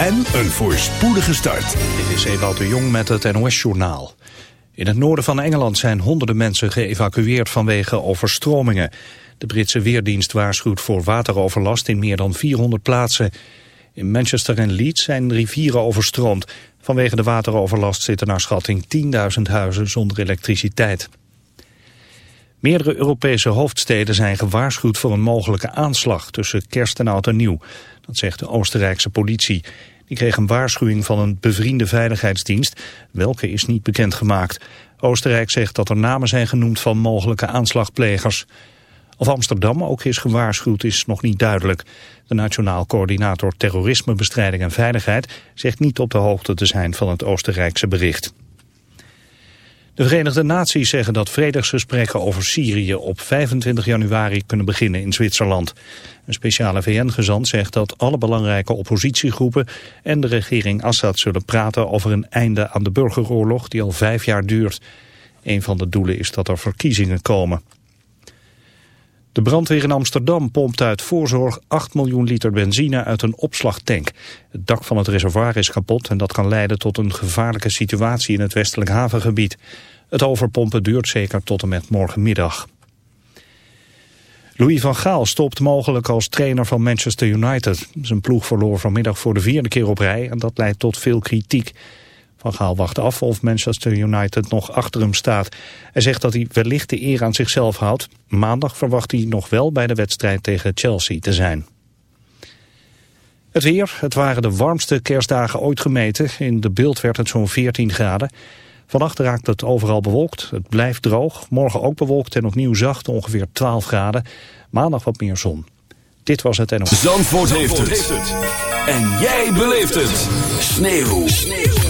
en een voorspoedige start. Dit is Ewout de Jong met het NOS-journaal. In het noorden van Engeland zijn honderden mensen geëvacueerd vanwege overstromingen. De Britse Weerdienst waarschuwt voor wateroverlast in meer dan 400 plaatsen. In Manchester en Leeds zijn rivieren overstroomd. Vanwege de wateroverlast zitten naar schatting 10.000 huizen zonder elektriciteit. Meerdere Europese hoofdsteden zijn gewaarschuwd voor een mogelijke aanslag tussen kerst en oud en nieuw. Zegt de Oostenrijkse politie. Die kreeg een waarschuwing van een bevriende veiligheidsdienst. Welke is niet bekendgemaakt. Oostenrijk zegt dat er namen zijn genoemd van mogelijke aanslagplegers. Of Amsterdam ook is gewaarschuwd is nog niet duidelijk. De Nationaal Coördinator Terrorismebestrijding en Veiligheid zegt niet op de hoogte te zijn van het Oostenrijkse bericht. De Verenigde Naties zeggen dat vredesgesprekken over Syrië op 25 januari kunnen beginnen in Zwitserland. Een speciale VN-gezant zegt dat alle belangrijke oppositiegroepen en de regering Assad zullen praten over een einde aan de burgeroorlog die al vijf jaar duurt. Een van de doelen is dat er verkiezingen komen. De brandweer in Amsterdam pompt uit voorzorg 8 miljoen liter benzine uit een opslagtank. Het dak van het reservoir is kapot en dat kan leiden tot een gevaarlijke situatie in het westelijk havengebied. Het overpompen duurt zeker tot en met morgenmiddag. Louis van Gaal stopt mogelijk als trainer van Manchester United. Zijn ploeg verloor vanmiddag voor de vierde keer op rij en dat leidt tot veel kritiek. Van Gaal wacht af of Manchester United nog achter hem staat. Hij zegt dat hij wellicht de eer aan zichzelf houdt. Maandag verwacht hij nog wel bij de wedstrijd tegen Chelsea te zijn. Het weer, het waren de warmste kerstdagen ooit gemeten. In de beeld werd het zo'n 14 graden. Vannacht raakt het overal bewolkt. Het blijft droog. Morgen ook bewolkt en opnieuw zacht, ongeveer 12 graden. Maandag wat meer zon. Dit was het NOS. Zandvoort, Zandvoort heeft, het. En jij beleeft het. Sneeuw. Sneeuw.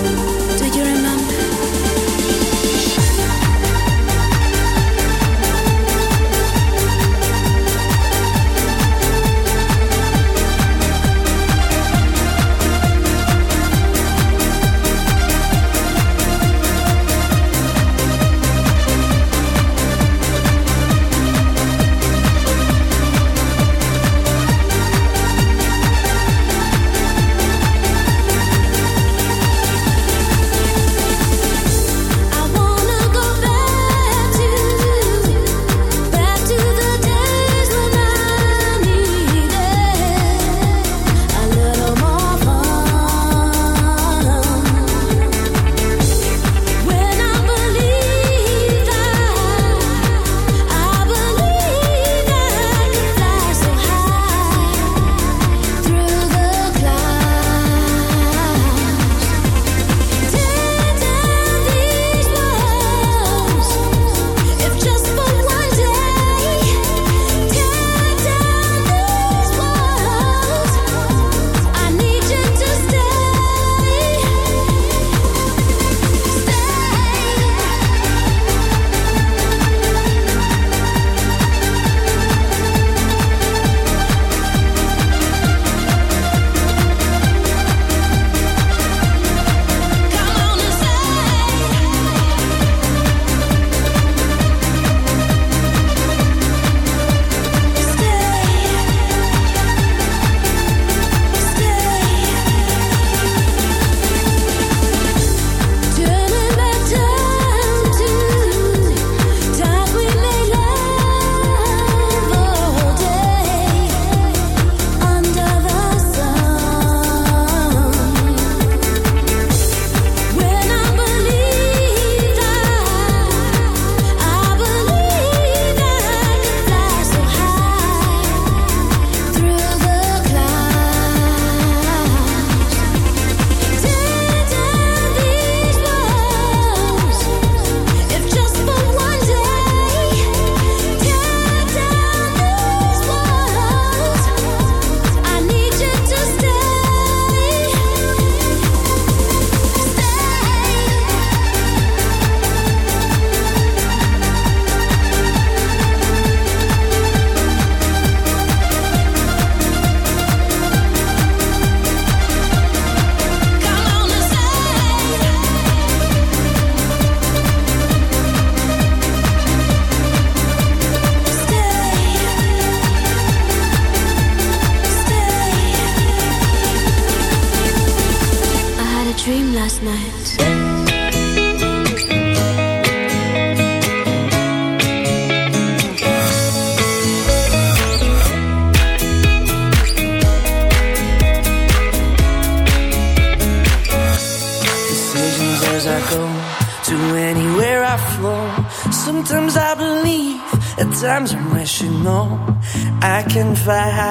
I can fly high.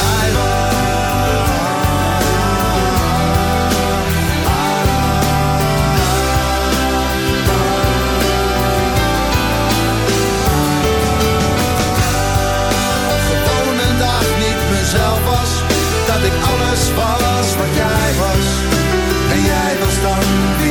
dat ik alles was wat jij was. En jij was dan wie